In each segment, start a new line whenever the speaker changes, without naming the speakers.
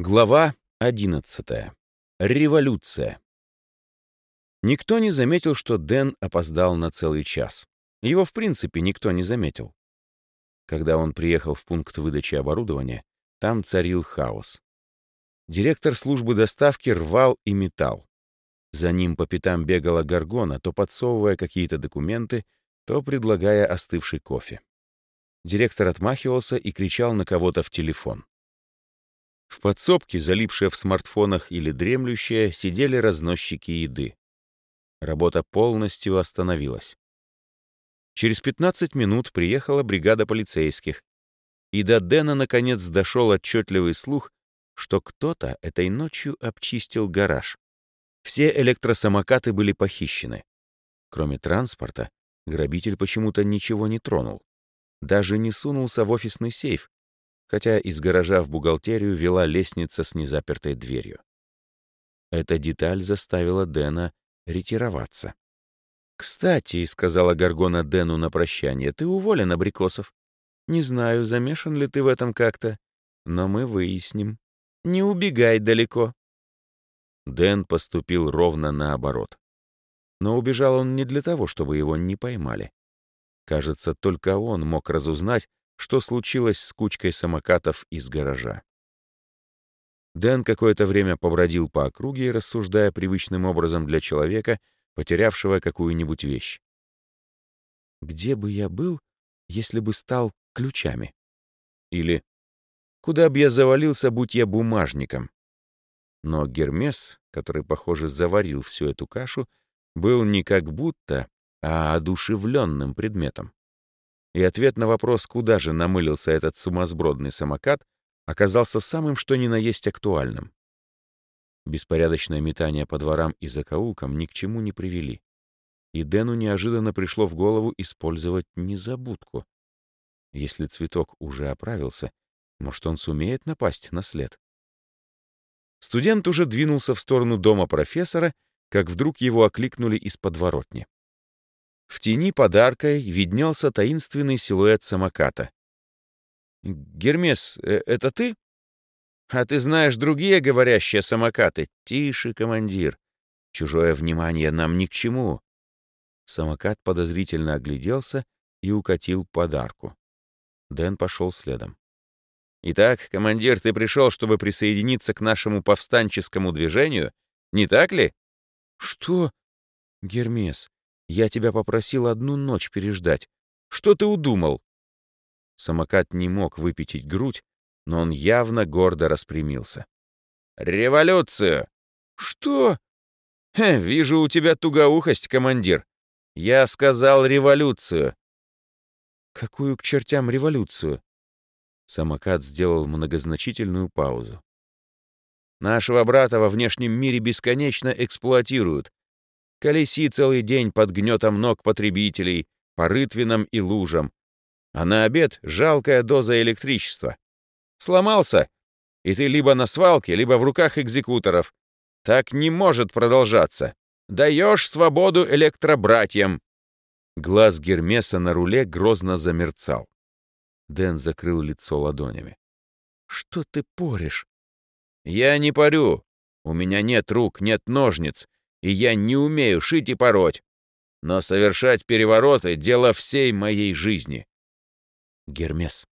Глава 11. Революция. Никто не заметил, что Дэн опоздал на целый час. Его, в принципе, никто не заметил. Когда он приехал в пункт выдачи оборудования, там царил хаос. Директор службы доставки рвал и метал. За ним по пятам бегала Гаргона, то подсовывая какие-то документы, то предлагая остывший кофе. Директор отмахивался и кричал на кого-то в телефон. В подсобке, залипшая в смартфонах или дремлющая, сидели разносчики еды. Работа полностью остановилась. Через 15 минут приехала бригада полицейских, и до Дэна наконец дошел отчетливый слух, что кто-то этой ночью обчистил гараж. Все электросамокаты были похищены. Кроме транспорта, грабитель почему-то ничего не тронул. Даже не сунулся в офисный сейф, хотя из гаража в бухгалтерию вела лестница с незапертой дверью. Эта деталь заставила Дэна ретироваться. «Кстати», — сказала Гаргона Дэну на прощание, — «ты уволен, Абрикосов. Не знаю, замешан ли ты в этом как-то, но мы выясним. Не убегай далеко». Дэн поступил ровно наоборот. Но убежал он не для того, чтобы его не поймали. Кажется, только он мог разузнать, что случилось с кучкой самокатов из гаража. Дэн какое-то время побродил по округе, рассуждая привычным образом для человека, потерявшего какую-нибудь вещь. «Где бы я был, если бы стал ключами?» Или «Куда бы я завалился, будь я бумажником?» Но Гермес, который, похоже, заварил всю эту кашу, был не как будто, а одушевленным предметом и ответ на вопрос, куда же намылился этот сумасбродный самокат, оказался самым что ни на есть актуальным. Беспорядочное метание по дворам и закоулкам ни к чему не привели. И Дэну неожиданно пришло в голову использовать незабудку. Если цветок уже оправился, может, он сумеет напасть на след? Студент уже двинулся в сторону дома профессора, как вдруг его окликнули из подворотни. В тени подаркой виднелся таинственный силуэт самоката. «Гермес, э, это ты?» «А ты знаешь другие говорящие самокаты?» «Тише, командир. Чужое внимание нам ни к чему». Самокат подозрительно огляделся и укатил подарку. Дэн пошел следом. «Итак, командир, ты пришел, чтобы присоединиться к нашему повстанческому движению, не так ли?» «Что?» «Гермес, я тебя попросил одну ночь переждать. Что ты удумал?» Самокат не мог выпятить грудь, но он явно гордо распрямился. «Революцию!» «Что?» Хе, «Вижу у тебя тугоухость, командир. Я сказал революцию». «Какую к чертям революцию?» Самокат сделал многозначительную паузу. «Нашего брата во внешнем мире бесконечно эксплуатируют, колеси целый день под гнетом ног потребителей, по рытвинам и лужам. А на обед жалкая доза электричества. Сломался, и ты либо на свалке, либо в руках экзекуторов. Так не может продолжаться. Даешь свободу электробратьям. Глаз Гермеса на руле грозно замерцал. Дэн закрыл лицо ладонями. «Что ты порешь?» «Я не парю. У меня нет рук, нет ножниц, и я не умею шить и пороть. Но совершать перевороты — дело всей моей жизни. Гермес,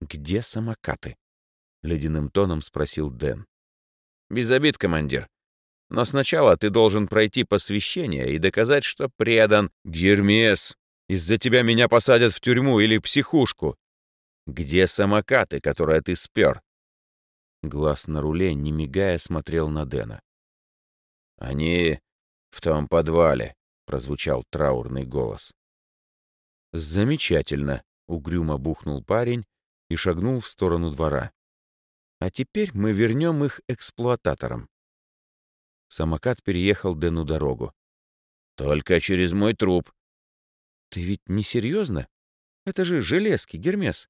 где самокаты? Ледяным тоном спросил Дэн. Без обид, командир. Но сначала ты должен пройти посвящение и доказать, что предан. Гермес, из-за тебя меня посадят в тюрьму или психушку. Где самокаты, которые ты спер? Глаз на руле, не мигая, смотрел на Дэна. Они «В том подвале», — прозвучал траурный голос. «Замечательно», — угрюмо бухнул парень и шагнул в сторону двора. «А теперь мы вернем их эксплуататорам». Самокат переехал Дэну дорогу. «Только через мой труп». «Ты ведь не серьезно? Это же железки, Гермес.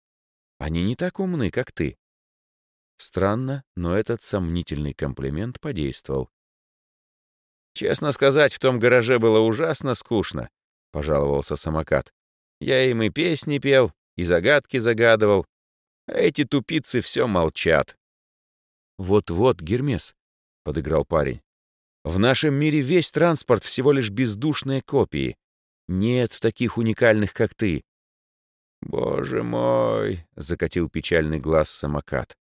Они не так умны, как ты». Странно, но этот сомнительный комплимент подействовал. «Честно сказать, в том гараже было ужасно скучно», — пожаловался самокат. «Я им и песни пел, и загадки загадывал. А эти тупицы все молчат». Вот-вот, Гермес, — подыграл парень. В нашем мире весь транспорт всего лишь бездушные копии. Нет таких уникальных, как ты. «Боже мой!» — закатил печальный глаз самокат.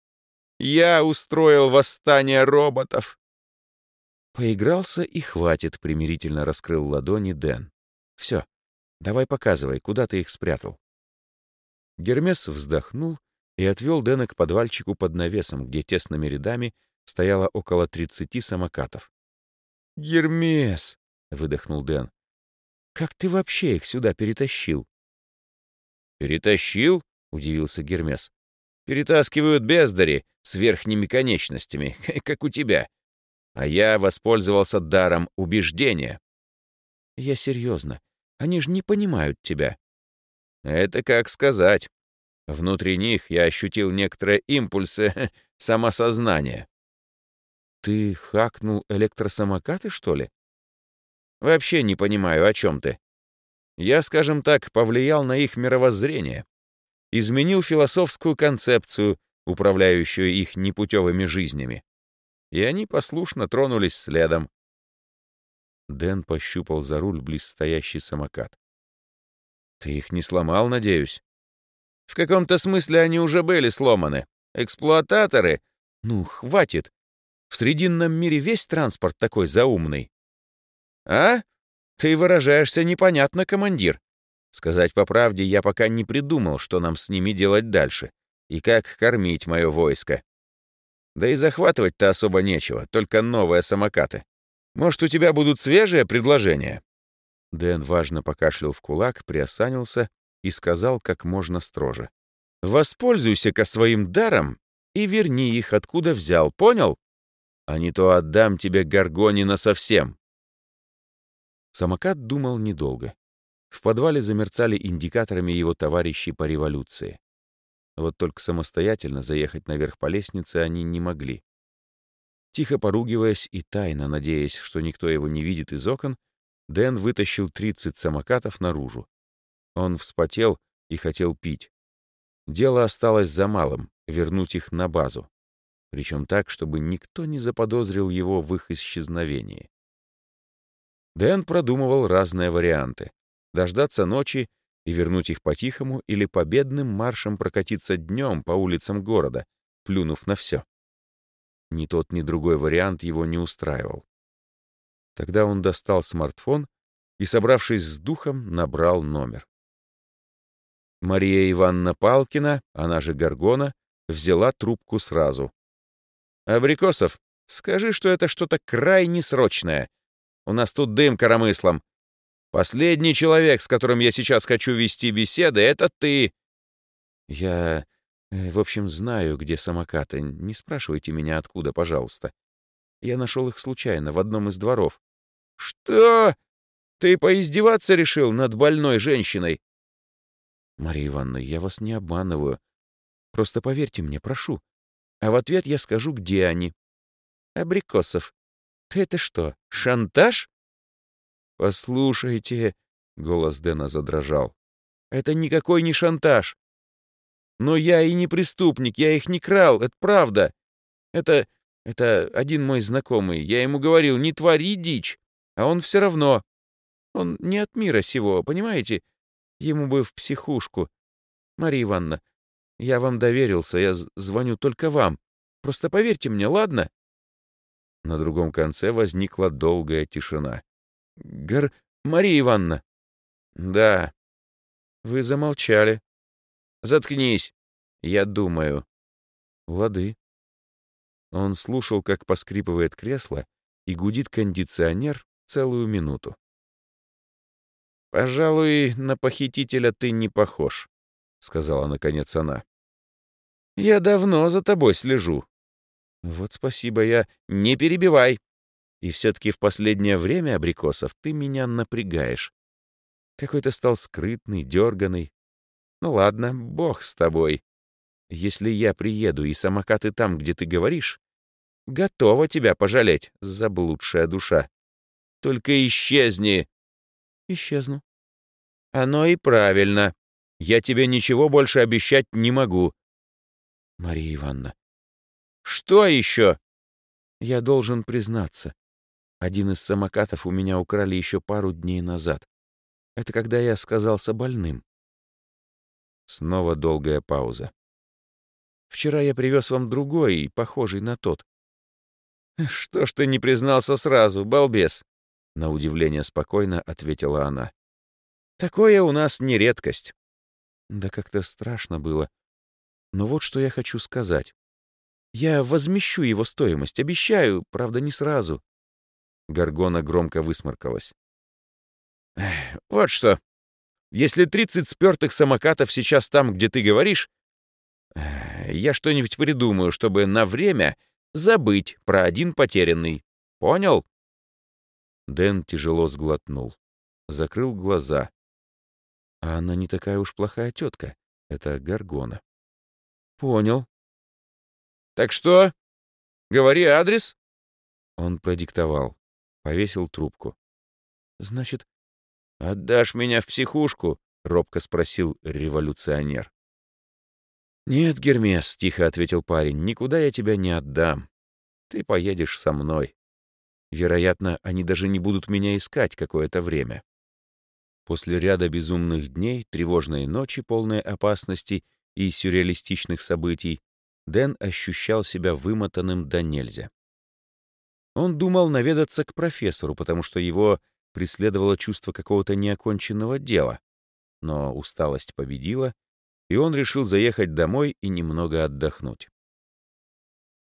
«Я устроил восстание роботов!» Поигрался и хватит, примирительно раскрыл ладони Дэн. «Все, давай показывай, куда ты их спрятал». Гермес вздохнул и отвел Дэна к подвальчику под навесом, где тесными рядами стояло около тридцати самокатов. «Гермес!» — выдохнул Дэн. «Как ты вообще их сюда перетащил?» «Перетащил?» — удивился Гермес. «Перетаскивают бездари с верхними конечностями, как у тебя. А я воспользовался даром убеждения». «Я серьезно. Они же не понимают тебя». «Это как сказать. Внутри них я ощутил некоторые импульсы самосознания». «Ты хакнул электросамокаты, что ли?» «Вообще не понимаю, о чем ты. Я, скажем так, повлиял на их мировоззрение, изменил философскую концепцию, управляющую их непутевыми жизнями. И они послушно тронулись следом. Дэн пощупал за руль близстоящий самокат. «Ты их не сломал, надеюсь?» «В каком-то смысле они уже были сломаны. Эксплуататоры...» «Ну, хватит. В Срединном мире весь транспорт такой заумный». «А? «Ты выражаешься непонятно, командир. Сказать по правде, я пока не придумал, что нам с ними делать дальше и как кормить мое войско. Да и захватывать-то особо нечего, только новые самокаты. Может, у тебя будут свежие предложения?» Дэн важно покашлял в кулак, приосанился и сказал как можно строже. «Воспользуйся-ка своим даром и верни их, откуда взял, понял? А не то отдам тебе Гаргонина совсем». Самокат думал недолго. В подвале замерцали индикаторами его товарищи по революции. Вот только самостоятельно заехать наверх по лестнице они не могли. Тихо поругиваясь и тайно надеясь, что никто его не видит из окон, Дэн вытащил 30 самокатов наружу. Он вспотел и хотел пить. Дело осталось за малым — вернуть их на базу. Причем так, чтобы никто не заподозрил его в их исчезновении. Дэн продумывал разные варианты. Дождаться ночи и вернуть их по-тихому или победным маршем прокатиться днем по улицам города, плюнув на все. Ни тот, ни другой вариант его не устраивал. Тогда он достал смартфон и, собравшись с духом, набрал номер. Мария Ивановна Палкина, она же Гаргона, взяла трубку сразу. «Абрикосов, скажи, что это что-то крайне срочное. У нас тут дым коромыслом. Последний человек, с которым я сейчас хочу вести беседы, это ты. Я, э, в общем, знаю, где самокаты. Не спрашивайте меня, откуда, пожалуйста. Я нашел их случайно в одном из дворов. Что? Ты поиздеваться решил над больной женщиной? Мария Ивановна, я вас не обманываю. Просто поверьте мне, прошу. А в ответ я скажу, где они. Абрикосов, ты это что, шантаж? Послушайте, голос Дэна задрожал. Это никакой не шантаж. Но я и не преступник, я их не крал, это правда. Это... это один мой знакомый. Я ему говорил, не твори дичь. А он все равно. Он не от мира сего, понимаете? Ему бы в психушку. Мария Ивановна, я вам доверился, я звоню только вам. Просто поверьте мне, ладно? На другом конце возникла долгая тишина. «Гор... Мария Ивановна!» «Да». «Вы замолчали». «Заткнись. Я думаю». «Лады». Он слушал, как поскрипывает кресло и гудит кондиционер целую минуту. «Пожалуй, на похитителя ты не похож», — сказала наконец она. «Я давно за тобой слежу. Вот спасибо, я... Не перебивай. И все-таки в последнее время, Абрикосов, ты меня напрягаешь. Какой-то стал скрытный, дерганый. Ну ладно, бог с тобой. Если я приеду и самокаты там, где ты говоришь, готова тебя пожалеть, заблудшая душа. Только исчезни. Исчезну. Оно и правильно. Я тебе ничего больше обещать не могу. Мария Ивановна, Что еще?
Я должен признаться. Один из самокатов у меня украли еще пару дней назад. Это когда я сказался больным. Снова долгая пауза. Вчера я привез вам другой, похожий на тот.
«Что ж ты не признался сразу, балбес?» На удивление спокойно ответила она. «Такое у нас не редкость».
Да как-то страшно было. Но вот что я хочу сказать. Я возмещу его стоимость, обещаю, правда, не сразу. Гаргона громко высморкалась.
«Вот что. Если тридцать спертых самокатов сейчас там, где ты говоришь, я что-нибудь придумаю, чтобы на время забыть про один потерянный. Понял?»
Дэн тяжело сглотнул. Закрыл глаза. А она не такая уж плохая тетка. Это Гаргона.
«Понял. Так что? Говори адрес?»
Он продиктовал. Повесил трубку. «Значит,
отдашь меня в психушку?» — робко спросил революционер.
«Нет, Гермес», — тихо ответил парень, — «никуда я тебя не отдам. Ты поедешь со мной. Вероятно, они даже не будут меня искать какое-то время». После ряда безумных дней, тревожной ночи, полной опасности и сюрреалистичных событий, Дэн ощущал себя вымотанным до нельзя. Он думал наведаться к профессору, потому что его преследовало чувство какого-то неоконченного дела. Но усталость победила, и он решил заехать домой и немного отдохнуть.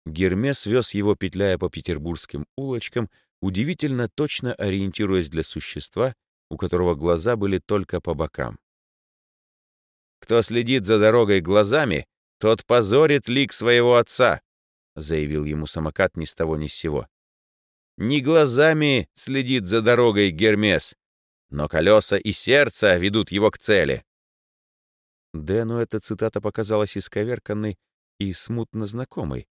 Гермес вез его, петляя по петербургским улочкам, удивительно точно ориентируясь для существа, у которого глаза были только по бокам.
«Кто следит за дорогой глазами, тот позорит лик своего отца», заявил ему самокат ни с того ни с сего. «Не глазами следит за дорогой Гермес, но колеса и сердце ведут его к цели».
Дэну эта цитата показалась исковерканной и смутно знакомой,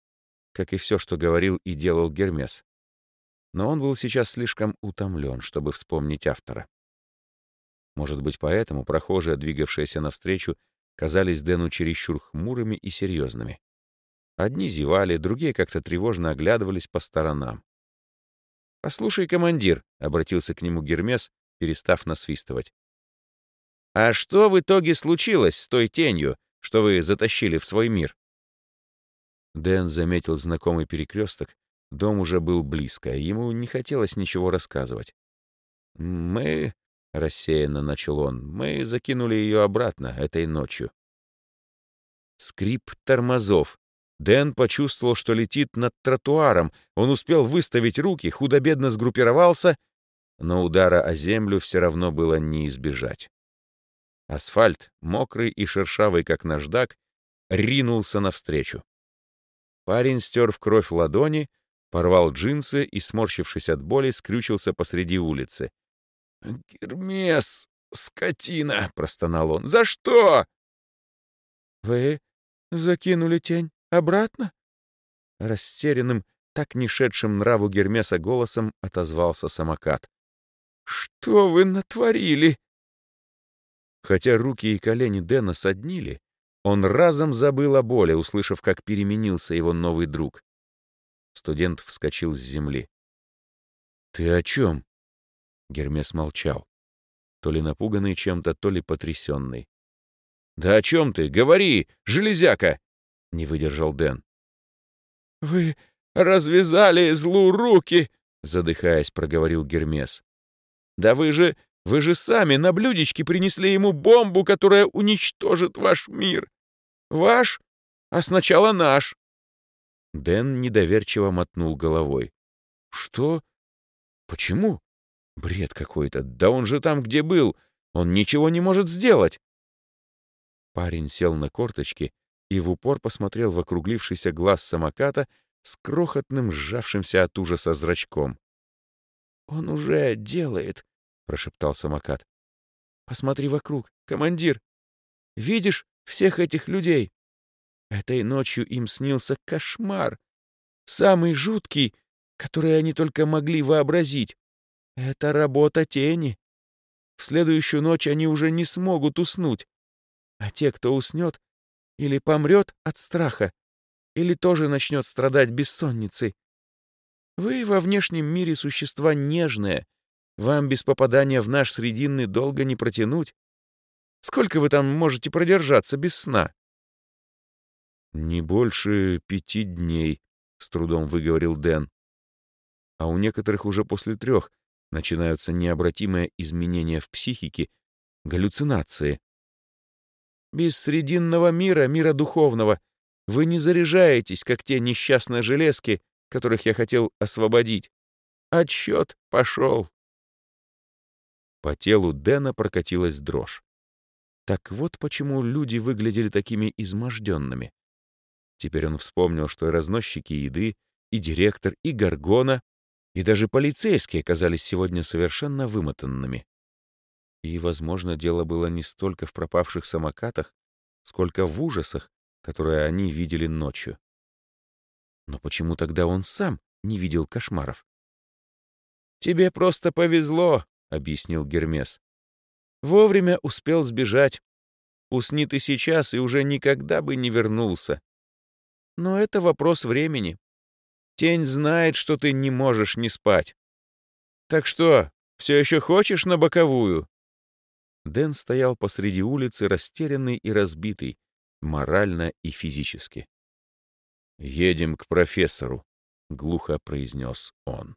как и все, что говорил и делал Гермес. Но он был сейчас слишком утомлен, чтобы вспомнить автора. Может быть, поэтому прохожие, двигавшиеся навстречу, казались Дэну чересчур хмурыми и серьезными. Одни зевали, другие как-то тревожно оглядывались по сторонам. «Послушай, командир», — обратился к нему Гермес, перестав насвистывать. А что в итоге случилось с той тенью, что вы затащили в свой мир? Дэн заметил знакомый перекресток. Дом уже был близко, ему не хотелось ничего рассказывать. «Мы...» — рассеянно начал он. «Мы закинули ее обратно этой ночью». Скрип тормозов. Дэн почувствовал, что летит над тротуаром. Он успел выставить руки, худо-бедно сгруппировался, но удара о землю все равно было не избежать. Асфальт, мокрый и шершавый, как наждак, ринулся навстречу. Парень стер в кровь ладони, порвал джинсы и, сморщившись от боли, скрючился посреди улицы.
«Гермес, скотина!» — простонал он. «За что?»
«Вы закинули тень обратно?» Растерянным, так не шедшим нраву Гермеса голосом отозвался самокат.
«Что вы натворили?»
Хотя руки и колени Дэна соднили, он разом забыл о боли, услышав, как переменился его новый друг. Студент вскочил с земли. «Ты о чем?» Гермес молчал, то ли напуганный чем-то, то ли потрясенный.
«Да о чем ты? Говори, железяка!» — не выдержал Дэн.
«Вы развязали злу руки!» — задыхаясь, проговорил Гермес.
«Да вы же вы же сами на блюдечке принесли ему бомбу, которая уничтожит ваш мир. Ваш, а сначала наш.
Дэн недоверчиво мотнул головой. Что? Почему? Бред какой-то. Да он же там, где был. Он ничего не может сделать. Парень сел на корточки и в упор посмотрел в округлившийся глаз самоката с крохотным сжавшимся от ужаса зрачком. «Он уже делает», — прошептал самокат. «Посмотри вокруг, командир. Видишь всех этих людей? Этой ночью им снился кошмар. Самый жуткий, который они только могли вообразить. Это работа тени. В следующую ночь они уже не смогут уснуть. А те, кто уснет или помрет от страха, Или тоже начнет страдать бессонницей? Вы во внешнем мире существа нежные. Вам без попадания в наш срединный долго не протянуть. Сколько вы там можете продержаться без сна?»
«Не больше пяти дней», — с трудом выговорил Дэн. «А у некоторых уже после трех начинаются необратимые изменения в психике, галлюцинации».
«Без срединного мира, мира духовного, вы не заряжаетесь, как те несчастные железки, которых я хотел освободить. Отсчет пошел».
По телу Дэна прокатилась дрожь. Так вот почему люди выглядели такими изможденными. Теперь он вспомнил, что и разносчики еды, и директор, и Гаргона, и даже полицейские оказались сегодня совершенно вымотанными. И, возможно, дело было не столько в пропавших самокатах, сколько в ужасах, которые они видели ночью. Но почему тогда он сам не видел кошмаров?
«Тебе просто повезло», — объяснил Гермес. «Вовремя успел сбежать. Усни ты сейчас и уже никогда бы не вернулся. Но это вопрос времени. Тень знает, что ты не можешь не спать. Так что, все еще хочешь на боковую?»
Дэн стоял посреди улицы, растерянный и разбитый, морально и физически. «Едем к профессору», — глухо произнес он.